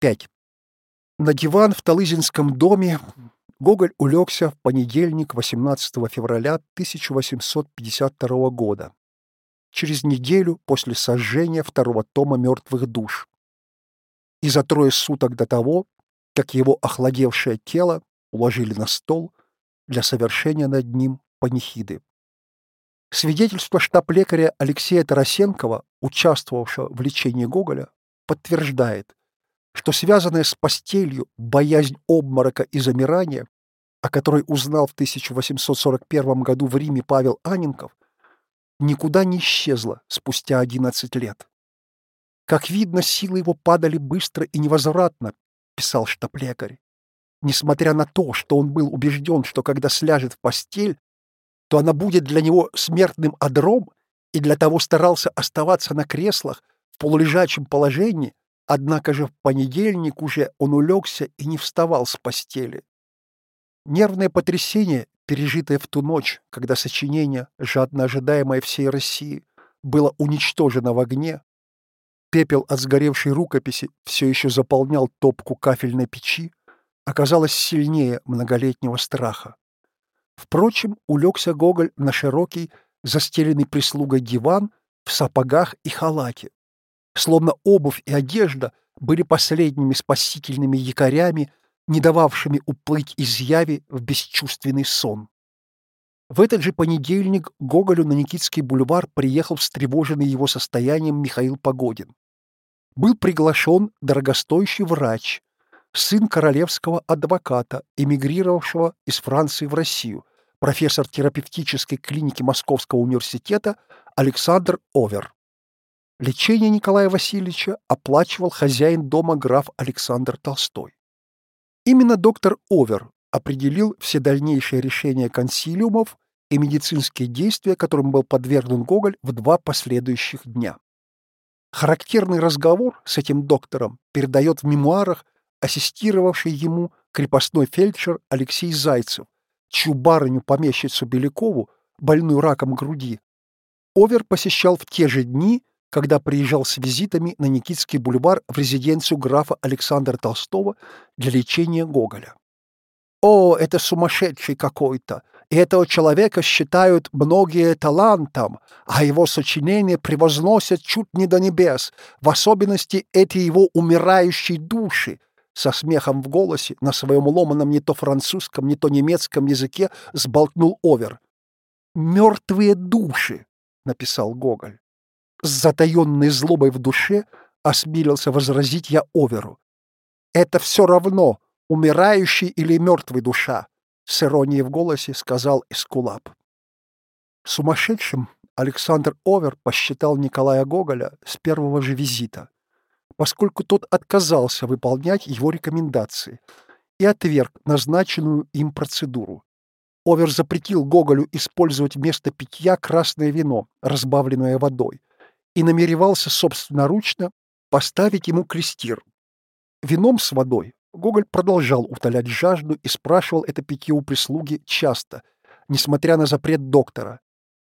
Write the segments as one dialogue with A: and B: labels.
A: 5. На диван в Талызинском доме Гоголь улегся в понедельник 18 февраля 1852 года, через неделю после сожжения второго тома «Мертвых душ», и за трое суток до того, как его охладевшее тело уложили на стол для совершения над ним панихиды. Свидетельство штаб-лекаря Алексея Тарасенкова, участвовавшего в лечении Гоголя, подтверждает, что связанная с постелью боязнь обморока и замирания, о которой узнал в 1841 году в Риме Павел Аненков, никуда не исчезла спустя 11 лет. Как видно, силы его падали быстро и невозвратно, писал штаб-лекарь. Несмотря на то, что он был убежден, что когда сляжет в постель, то она будет для него смертным одром, и для того старался оставаться на креслах в полулежачем положении, однако же в понедельник уже он улегся и не вставал с постели. Нервное потрясение, пережитое в ту ночь, когда сочинение, жадно ожидаемое всей России, было уничтожено в огне, пепел от сгоревшей рукописи все еще заполнял топку кафельной печи, оказалось сильнее многолетнего страха. Впрочем, улегся Гоголь на широкий, застеленный прислугой диван в сапогах и халате. Словно обувь и одежда были последними спасительными якорями, не дававшими уплыть из яви в бесчувственный сон. В этот же понедельник Гоголю на Никитский бульвар приехал встревоженный его состоянием Михаил Погодин. Был приглашен дорогостоящий врач, сын королевского адвоката, эмигрировавшего из Франции в Россию, профессор терапевтической клиники Московского университета Александр Овер. Лечение Николая Васильевича оплачивал хозяин дома граф Александр Толстой. Именно доктор Овер определил все дальнейшие решения консилиумов и медицинские действия, которым был подвергнут Гоголь в два последующих дня. Характерный разговор с этим доктором передает в мемуарах ассистировавший ему крепостной фельдшер Алексей Зайцев, чью барыню-помещицу Белякову, больную раком груди, Овер посещал в те же дни, когда приезжал с визитами на Никитский бульвар в резиденцию графа Александра Толстого для лечения Гоголя. «О, это сумасшедший какой-то! И этого человека считают многие талантом, а его сочинения превозносят чуть не до небес, в особенности эти его умирающие души, со смехом в голосе на своем ломаном не то французском, не то немецком языке сболтнул Овер. «Мертвые души», — написал Гоголь. С затаенной злобой в душе осмелился возразить я Оверу. «Это все равно, умирающий или мертвый душа», — с иронией в голосе сказал Эскулап. Сумасшедшим Александр Овер посчитал Николая Гоголя с первого же визита поскольку тот отказался выполнять его рекомендации и отверг назначенную им процедуру. Овер запретил Гоголю использовать вместо питья красное вино, разбавленное водой, и намеревался собственноручно поставить ему крестир. Вином с водой Гоголь продолжал утолять жажду и спрашивал это питье у прислуги часто, несмотря на запрет доктора.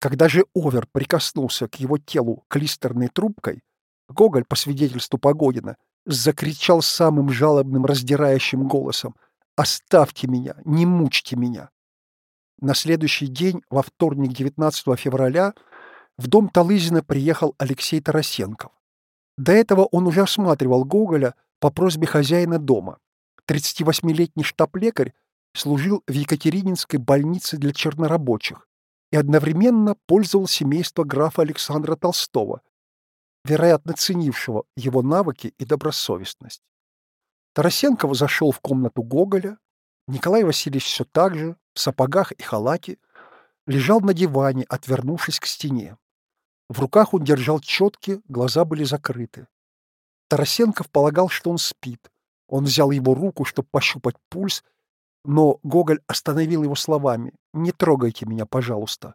A: Когда же Овер прикоснулся к его телу клистерной трубкой, Гоголь, по свидетельству Погодина, закричал самым жалобным, раздирающим голосом «Оставьте меня, не мучьте меня!». На следующий день, во вторник 19 февраля, в дом Талызина приехал Алексей Тарасенков. До этого он уже осматривал Гоголя по просьбе хозяина дома. 38-летний штаб-лекарь служил в Екатерининской больнице для чернорабочих и одновременно пользовал семейство графа Александра Толстого, вероятно, ценившего его навыки и добросовестность. Тарасенков зашел в комнату Гоголя. Николай Васильевич все так же, в сапогах и халате, лежал на диване, отвернувшись к стене. В руках он держал четки, глаза были закрыты. Тарасенков полагал, что он спит. Он взял его руку, чтобы пощупать пульс, но Гоголь остановил его словами «Не трогайте меня, пожалуйста».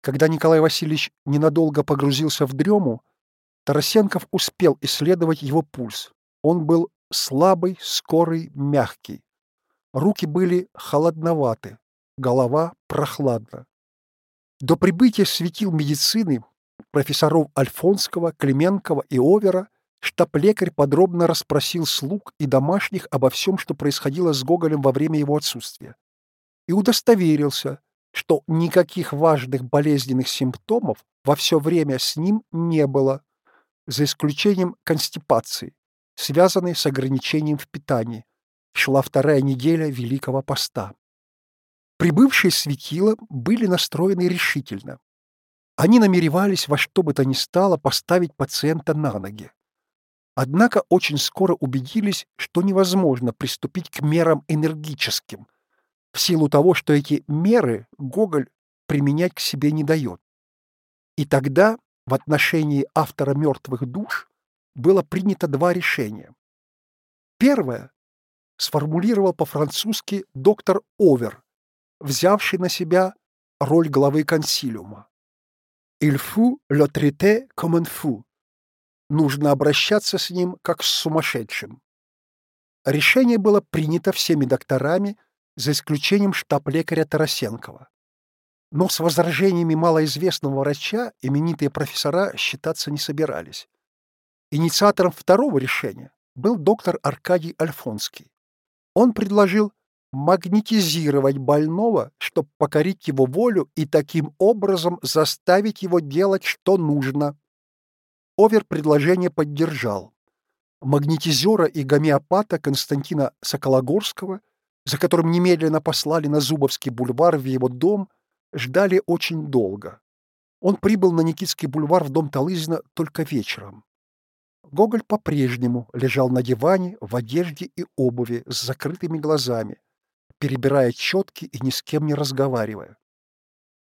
A: Когда Николай Васильевич ненадолго погрузился в дрему, Тарасенков успел исследовать его пульс. Он был слабый, скорый, мягкий. Руки были холодноваты, голова прохладна. До прибытия светил медицины профессоров Альфонского, Клименкова и Овера штаб-лекарь подробно расспросил слуг и домашних обо всем, что происходило с Гоголем во время его отсутствия, и удостоверился, что никаких важных болезненных симптомов во все время с ним не было, за исключением констипации, связанной с ограничением в питании. Шла вторая неделя Великого Поста. Прибывшие светила были настроены решительно. Они намеревались во что бы то ни стало поставить пациента на ноги. Однако очень скоро убедились, что невозможно приступить к мерам энергическим, в силу того, что эти меры Гоголь применять к себе не дает. И тогда в отношении автора «Мертвых душ» было принято два решения. Первое сформулировал по-французски доктор Овер, взявший на себя роль главы консилиума. «Il faut le traiter comme un fou» нужно обращаться с ним как с сумасшедшим. Решение было принято всеми докторами, за исключением штаб-лекаря Тарасенкова. Но с возражениями малоизвестного врача именитые профессора считаться не собирались. Инициатором второго решения был доктор Аркадий Альфонский. Он предложил магнетизировать больного, чтобы покорить его волю и таким образом заставить его делать, что нужно. Овер предложение поддержал. Магнетизера и гомеопата Константина Сокологорского, за которым немедленно послали на Зубовский бульвар в его дом, ждали очень долго. Он прибыл на Никитский бульвар в дом Талызина только вечером. Гоголь по-прежнему лежал на диване в одежде и обуви с закрытыми глазами, перебирая четки и ни с кем не разговаривая.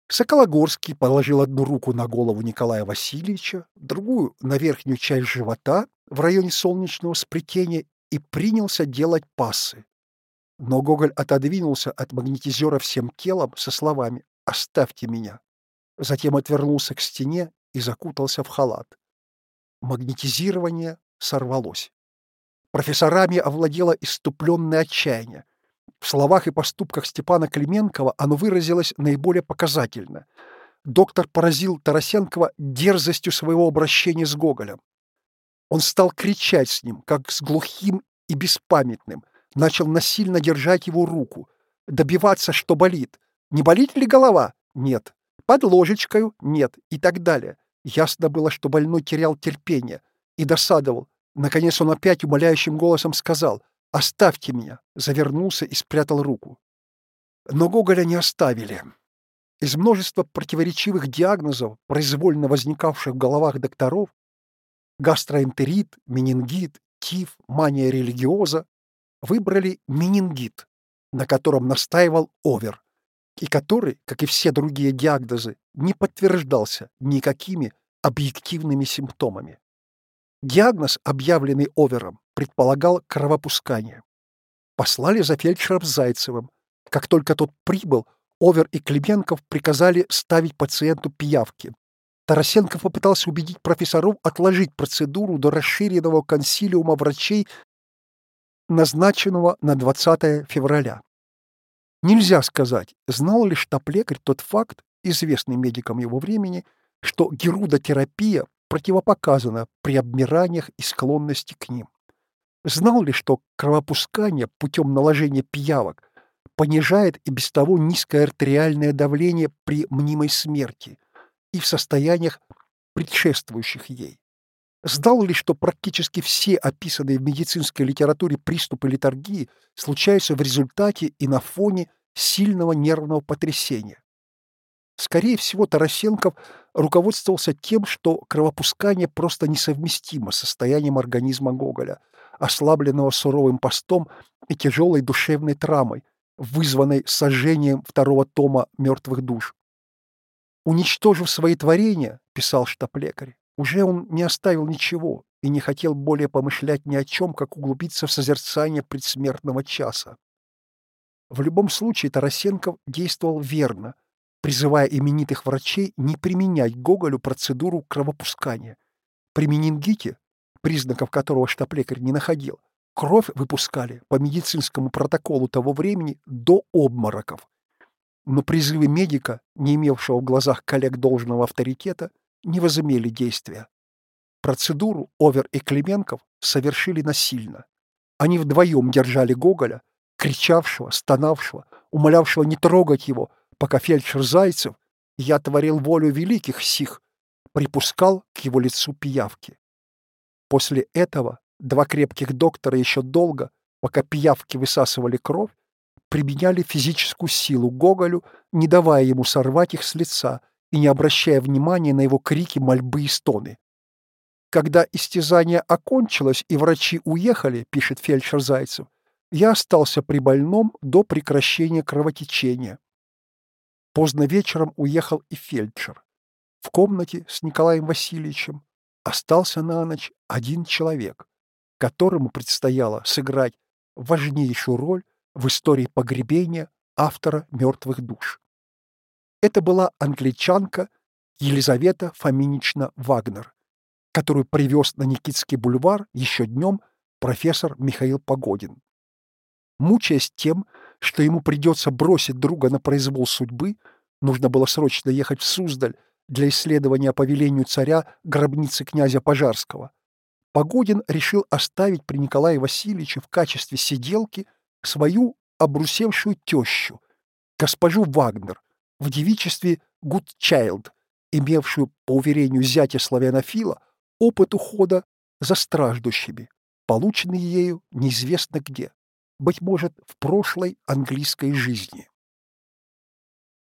A: Сокологорский положил одну руку на голову Николая Васильевича, другую — на верхнюю часть живота в районе солнечного сплетения и принялся делать пассы. Но Гоголь отодвинулся от магнетизера всем телом со словами «Оставьте меня». Затем отвернулся к стене и закутался в халат. Магнетизирование сорвалось. Профессорами овладело иступленное отчаяние. В словах и поступках Степана Клименкова оно выразилось наиболее показательно. Доктор поразил Тарасенкова дерзостью своего обращения с Гоголем. Он стал кричать с ним, как с глухим и беспамятным, начал насильно держать его руку, добиваться, что болит. Не болит ли голова? Нет. Под ложечкою? Нет. И так далее. Ясно было, что больной терял терпение и досадовал. Наконец он опять умоляющим голосом сказал — «Оставьте меня!» завернулся и спрятал руку. Но Гоголя не оставили. Из множества противоречивых диагнозов, произвольно возникавших в головах докторов, гастроэнтерит, менингит, тиф, мания религиоза, выбрали менингит, на котором настаивал Овер, и который, как и все другие диагнозы, не подтверждался никакими объективными симптомами. Диагноз, объявленный Овером, предполагал кровопускание. Послали за фельдшером Зайцевым. Как только тот прибыл, Овер и Клименков приказали ставить пациенту пиявки. Тарасенко попытался убедить профессоров отложить процедуру до расширенного консилиума врачей, назначенного на 20 февраля. Нельзя сказать, знал ли штаб-лекарь тот факт, известный медикам его времени, что герудотерапия противопоказана при обмираниях и склонности к ним. Знал ли, что кровопускание путем наложения пиявок понижает и без того низкое артериальное давление при мнимой смерти и в состояниях, предшествующих ей? Знал ли, что практически все описанные в медицинской литературе приступы литургии случаются в результате и на фоне сильного нервного потрясения? Скорее всего, Тарасенков руководствовался тем, что кровопускание просто несовместимо с состоянием организма Гоголя, ослабленного суровым постом и тяжелой душевной травмой, вызванной сожжением второго тома «Мертвых душ». «Уничтожив свои творения», — писал штаб-лекарь, уже он не оставил ничего и не хотел более помышлять ни о чем, как углубиться в созерцание предсмертного часа. В любом случае Тарасенков действовал верно — призывая именитых врачей не применять Гоголю процедуру кровопускания. При менингите, признаков которого штаб-лекарь не находил, кровь выпускали по медицинскому протоколу того времени до обмороков. Но призывы медика, не имевшего в глазах коллег должного авторитета, не возымели действия. Процедуру Овер и Клименков совершили насильно. Они вдвоем держали Гоголя, кричавшего, стонавшего, умолявшего не трогать его, пока фельдшер Зайцев, я творил волю великих сих, припускал к его лицу пиявки. После этого два крепких доктора еще долго, пока пиявки высасывали кровь, применяли физическую силу Гоголю, не давая ему сорвать их с лица и не обращая внимания на его крики, мольбы и стоны. Когда истязание окончилось и врачи уехали, пишет фельдшер Зайцев, я остался при больном до прекращения кровотечения. Поздно вечером уехал и фельдшер. В комнате с Николаем Васильевичем остался на ночь один человек, которому предстояло сыграть важнейшую роль в истории погребения автора «Мертвых душ». Это была англичанка Елизавета Фоминична Вагнер, которую привез на Никитский бульвар еще днем профессор Михаил Погодин. Мучаясь тем, что ему придется бросить друга на произвол судьбы, нужно было срочно ехать в Суздаль для исследования по велению царя гробницы князя Пожарского. Погодин решил оставить при Николае Васильевиче в качестве сиделки свою обрусевшую тещу, госпожу Вагнер, в девичестве Гудчайлд, имевшую, по уверению зятя славянофила, опыт ухода за страждущими, полученный ею неизвестно где быть может, в прошлой английской жизни.